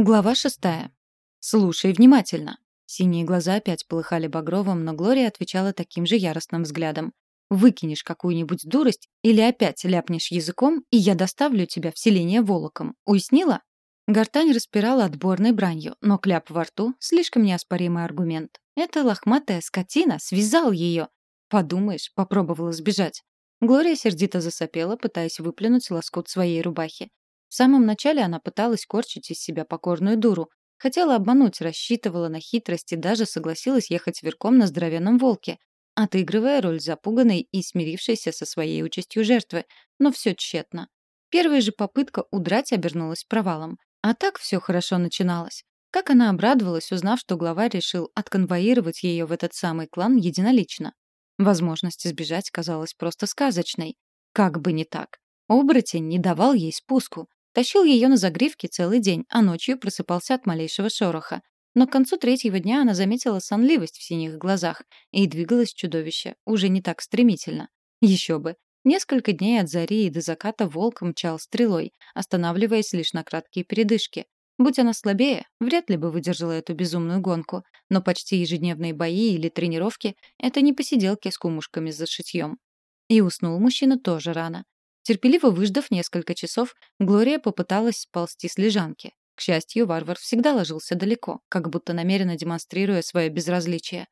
Глава шестая. «Слушай внимательно». Синие глаза опять полыхали багровым, но Глория отвечала таким же яростным взглядом. «Выкинешь какую-нибудь дурость или опять ляпнешь языком, и я доставлю тебя в селение Волоком. Уяснила?» Гортань распирала отборной бранью, но кляп во рту — слишком неоспоримый аргумент. Эта лохматая скотина связал ее. Подумаешь, попробовала сбежать. Глория сердито засопела, пытаясь выплюнуть лоскут своей рубахи. В самом начале она пыталась корчить из себя покорную дуру. Хотела обмануть, рассчитывала на хитрость и даже согласилась ехать верхом на здоровенном волке, отыгрывая роль запуганной и смирившейся со своей участью жертвы. Но все тщетно. Первая же попытка удрать обернулась провалом. А так все хорошо начиналось. Как она обрадовалась, узнав, что глава решил отконвоировать ее в этот самый клан единолично. Возможность сбежать казалась просто сказочной. Как бы не так. Оборотень не давал ей спуску. Тащил ее на загривке целый день, а ночью просыпался от малейшего шороха. Но к концу третьего дня она заметила сонливость в синих глазах, и двигалось чудовище, уже не так стремительно. Еще бы. Несколько дней от зари и до заката волк мчал стрелой, останавливаясь лишь на краткие передышки. Будь она слабее, вряд ли бы выдержала эту безумную гонку, но почти ежедневные бои или тренировки — это не посиделки с кумушками за шитьем. И уснул мужчина тоже рано. Терпеливо выждав несколько часов, Глория попыталась сползти с лежанки. К счастью, варвар всегда ложился далеко, как будто намеренно демонстрируя свое безразличие.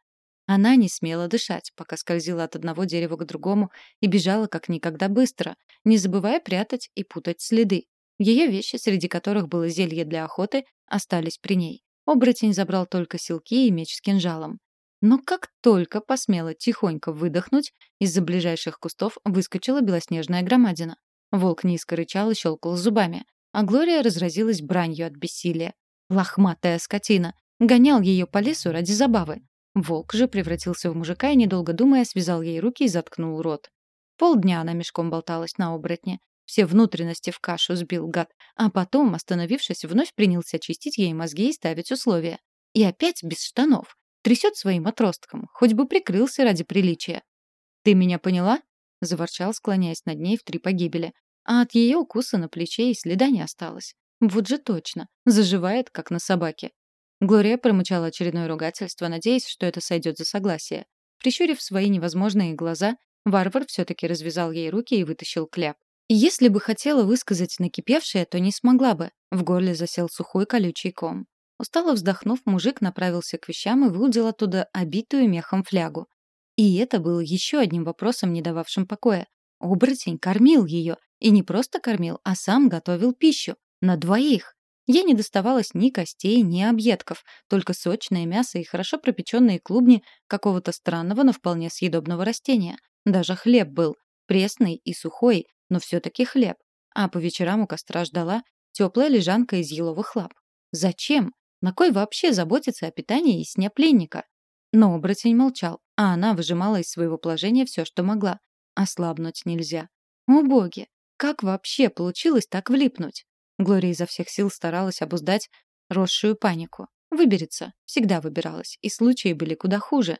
Она не смела дышать, пока скользила от одного дерева к другому и бежала как никогда быстро, не забывая прятать и путать следы. Ее вещи, среди которых было зелье для охоты, остались при ней. Оборотень забрал только силки и меч с кинжалом. Но как только посмела тихонько выдохнуть, из-за ближайших кустов выскочила белоснежная громадина. Волк низко рычал и щелкал зубами, а Глория разразилась бранью от бессилия. Лохматая скотина! Гонял ее по лесу ради забавы. Волк же превратился в мужика и, недолго думая, связал ей руки и заткнул рот. Полдня она мешком болталась на оборотне. Все внутренности в кашу сбил гад, а потом, остановившись, вновь принялся чистить ей мозги и ставить условия. И опять без штанов. Трясет своим отростком, хоть бы прикрылся ради приличия. «Ты меня поняла?» — заворчал, склоняясь над ней в три погибели. А от ее укуса на плече и следа не осталось. Вот же точно. Заживает, как на собаке. Глория промычала очередное ругательство, надеясь, что это сойдет за согласие. Прищурив свои невозможные глаза, варвар все-таки развязал ей руки и вытащил кляп. если бы хотела высказать накипевшее, то не смогла бы. В горле засел сухой колючий ком. Устало вздохнув, мужик направился к вещам и выудил оттуда обитую мехом флягу. И это было еще одним вопросом, не дававшим покоя. Оборотень кормил ее. И не просто кормил, а сам готовил пищу. На двоих. Ей не доставалось ни костей, ни объедков, только сочное мясо и хорошо пропеченные клубни какого-то странного, но вполне съедобного растения. Даже хлеб был. Пресный и сухой, но все-таки хлеб. А по вечерам у костра ждала теплая лежанка из еловых лап. Зачем? На кой вообще заботиться о питании и сне пленника? Но оборотень молчал, а она выжимала из своего положения все, что могла. Ослабнуть нельзя. О боги! Как вообще получилось так влипнуть? Глория изо всех сил старалась обуздать росшую панику. Выберется. Всегда выбиралась. И случаи были куда хуже.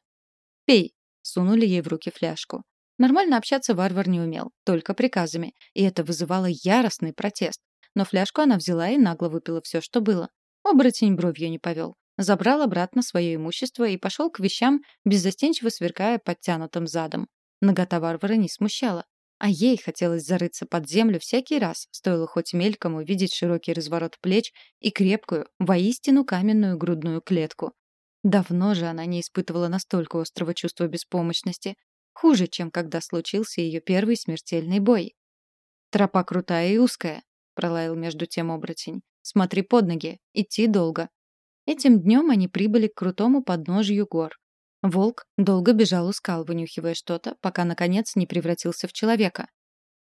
«Пей!» — сунули ей в руки фляжку. Нормально общаться варвар не умел, только приказами, и это вызывало яростный протест. Но фляжку она взяла и нагло выпила все, что было. Оборотень бровью не повел. Забрал обратно свое имущество и пошел к вещам, беззастенчиво сверкая подтянутым задом. Нагота варвара не смущала. А ей хотелось зарыться под землю всякий раз, стоило хоть мельком увидеть широкий разворот плеч и крепкую, воистину каменную грудную клетку. Давно же она не испытывала настолько острого чувства беспомощности. Хуже, чем когда случился ее первый смертельный бой. «Тропа крутая и узкая», — пролаял между тем оборотень. Смотри под ноги, идти долго. Этим днем они прибыли к крутому подножью гор. Волк долго бежал у скал, вынюхивая что-то, пока, наконец, не превратился в человека.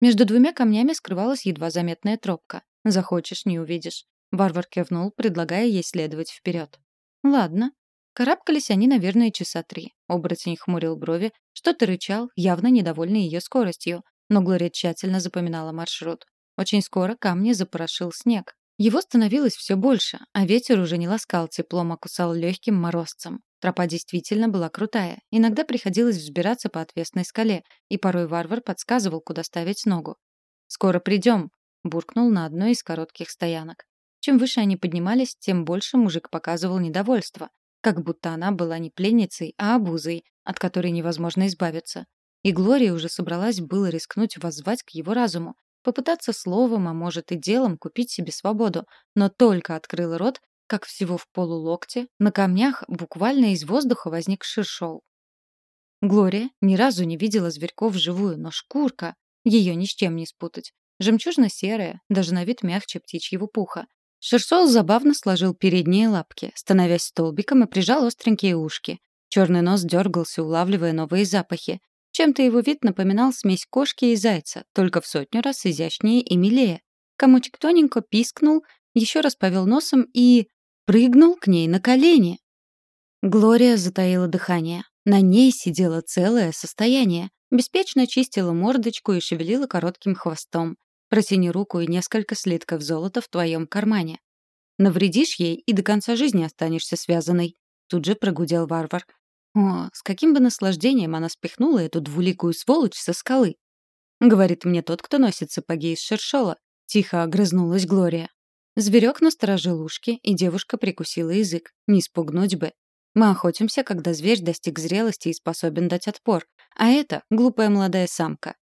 Между двумя камнями скрывалась едва заметная тропка. Захочешь — не увидишь. Варвар кивнул, предлагая ей следовать вперед. Ладно. Карабкались они, наверное, часа три. Оборотень хмурил брови, что-то рычал, явно недовольный ее скоростью, но Глория тщательно запоминала маршрут. Очень скоро камни запорошил снег. Его становилось все больше, а ветер уже не ласкал теплом, а кусал легким морозцем. Тропа действительно была крутая. Иногда приходилось взбираться по отвесной скале, и порой варвар подсказывал, куда ставить ногу. «Скоро придем», — буркнул на одной из коротких стоянок. Чем выше они поднимались, тем больше мужик показывал недовольство, как будто она была не пленницей, а обузой, от которой невозможно избавиться. И Глория уже собралась было рискнуть воззвать к его разуму, попытаться словом, а может и делом купить себе свободу, но только открыла рот, как всего в полулокте, на камнях буквально из воздуха возник шершол. Глория ни разу не видела зверьков вживую, но шкурка, ее ни с чем не спутать. Жемчужно-серая, даже на вид мягче птичьего пуха. Шершол забавно сложил передние лапки, становясь столбиком и прижал остренькие ушки. Черный нос дергался, улавливая новые запахи. Чем-то его вид напоминал смесь кошки и зайца, только в сотню раз изящнее и милее. Комочек тоненько пискнул, еще раз повел носом и... прыгнул к ней на колени. Глория затаила дыхание. На ней сидело целое состояние. Беспечно чистила мордочку и шевелила коротким хвостом. Протяни руку и несколько слитков золота в твоем кармане. Навредишь ей и до конца жизни останешься связанной. Тут же прогудел варвар. О, с каким бы наслаждением она спихнула эту двуликую сволочь со скалы. Говорит мне тот, кто носит сапоги из шершола. Тихо огрызнулась Глория. Зверек насторожил ушки, и девушка прикусила язык. Не спугнуть бы. Мы охотимся, когда зверь достиг зрелости и способен дать отпор. А это глупая молодая самка.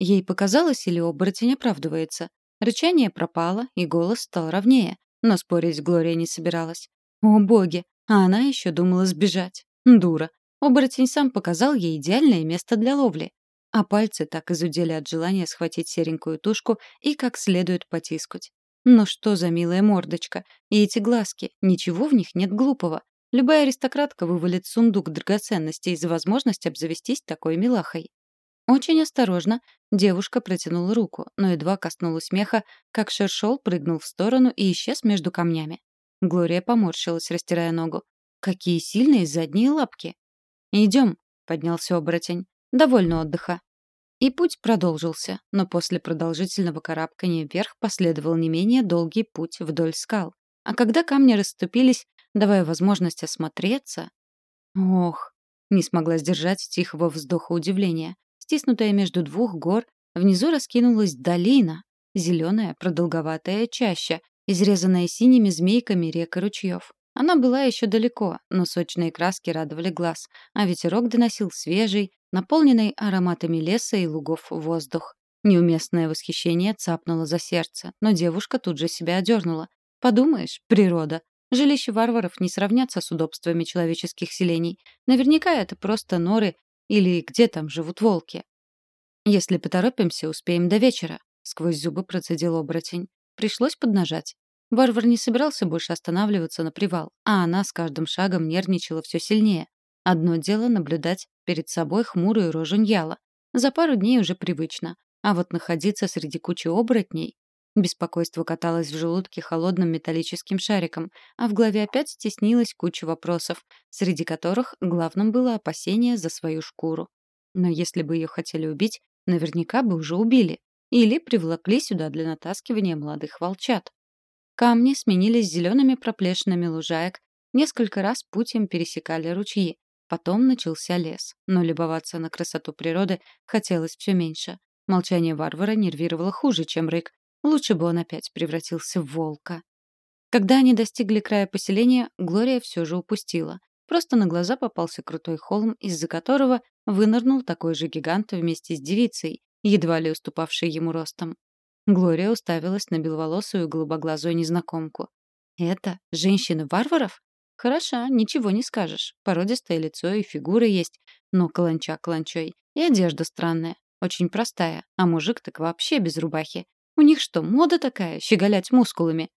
Ей показалось, или оборотень оправдывается. Рычание пропало, и голос стал ровнее, но спорить Глория не собиралась. О боги, а она еще думала сбежать. Дура. Оборотень сам показал ей идеальное место для ловли. А пальцы так изудели от желания схватить серенькую тушку и как следует потискать. Но что за милая мордочка? И эти глазки, ничего в них нет глупого. Любая аристократка вывалит сундук драгоценностей за возможность обзавестись такой милахой. Очень осторожно девушка протянула руку, но едва коснулась меха, как шершол прыгнул в сторону и исчез между камнями. Глория поморщилась, растирая ногу. «Какие сильные задние лапки!» «Идем», — поднялся оборотень. «Довольно отдыха». И путь продолжился, но после продолжительного карабкания вверх последовал не менее долгий путь вдоль скал. А когда камни расступились, давая возможность осмотреться... Ох, не смогла сдержать тихого вздоха удивления. Стиснутая между двух гор, внизу раскинулась долина, зеленая, продолговатая чаща, изрезанная синими змейками рек и ручьев. Она была еще далеко, но сочные краски радовали глаз, а ветерок доносил свежий, наполненный ароматами леса и лугов воздух. Неуместное восхищение цапнуло за сердце, но девушка тут же себя одернула. Подумаешь, природа. Жилища варваров не сравнятся с удобствами человеческих селений. Наверняка это просто норы или где там живут волки? Если поторопимся, успеем до вечера, сквозь зубы процедил оборотень. Пришлось поднажать. Варвар не собирался больше останавливаться на привал, а она с каждым шагом нервничала все сильнее. Одно дело наблюдать перед собой хмурую рожу Ньяла. За пару дней уже привычно. А вот находиться среди кучи оборотней... Беспокойство каталось в желудке холодным металлическим шариком, а в голове опять стеснилась куча вопросов, среди которых главным было опасение за свою шкуру. Но если бы ее хотели убить, наверняка бы уже убили. Или привлекли сюда для натаскивания молодых волчат. Камни сменились зелеными проплешинами лужаек, несколько раз путем пересекали ручьи. Потом начался лес, но любоваться на красоту природы хотелось все меньше. Молчание варвара нервировало хуже, чем рык, Лучше бы он опять превратился в волка. Когда они достигли края поселения, Глория все же упустила. Просто на глаза попался крутой холм, из-за которого вынырнул такой же гигант вместе с девицей, едва ли уступавшей ему ростом. Глория уставилась на беловолосую голубоглазую незнакомку. «Это женщина варваров? Хороша, ничего не скажешь. Породистое лицо и фигура есть, но каланча каланчой. И одежда странная, очень простая, а мужик так вообще без рубахи. У них что, мода такая, щеголять мускулами?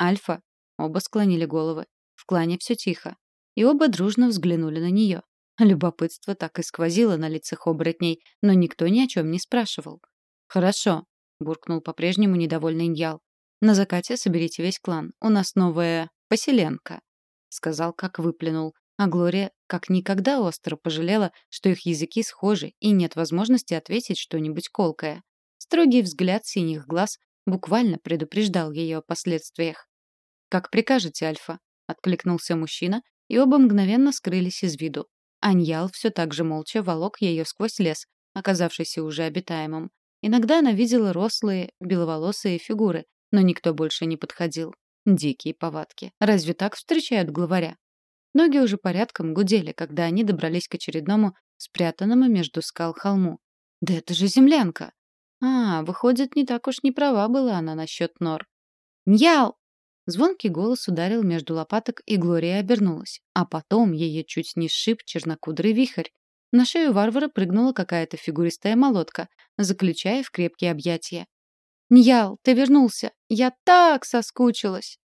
Альфа. Оба склонили головы. В клане все тихо. И оба дружно взглянули на нее. Любопытство так и сквозило на лицах оборотней, но никто ни о чем не спрашивал. «Хорошо», — буркнул по-прежнему недовольный Ньял. «На закате соберите весь клан. У нас новая поселенка», — сказал, как выплюнул. А Глория как никогда остро пожалела, что их языки схожи и нет возможности ответить что-нибудь колкое. Строгий взгляд синих глаз буквально предупреждал ее о последствиях. «Как прикажете, Альфа», — откликнулся мужчина, и оба мгновенно скрылись из виду. Аньял все так же молча волок ее сквозь лес, оказавшийся уже обитаемым. Иногда она видела рослые, беловолосые фигуры, но никто больше не подходил. Дикие повадки. Разве так встречают главаря? Ноги уже порядком гудели, когда они добрались к очередному, спрятанному между скал холму. Да это же землянка! А, выходит, не так уж не права была она насчет нор. «Ньял!» Звонкий голос ударил между лопаток, и Глория обернулась. А потом ее чуть не сшиб чернокудрый вихрь. На шею варвара прыгнула какая-то фигуристая молотка, заключая в крепкие объятия. «Ньял, ты вернулся! Я так соскучилась!»